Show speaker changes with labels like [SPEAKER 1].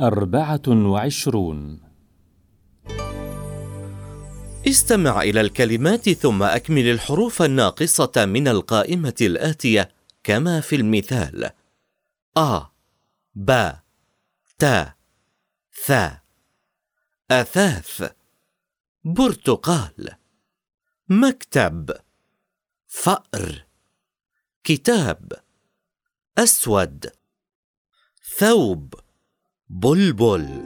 [SPEAKER 1] أربعة وعشرون.
[SPEAKER 2] استمع إلى الكلمات ثم أكمل الحروف الناقصة من القائمة الآتية كما في المثال. أ ب ت ث. أثاث. برتقال. مكتب. فأر. كتاب. أسود. ثوب. बुलबुल।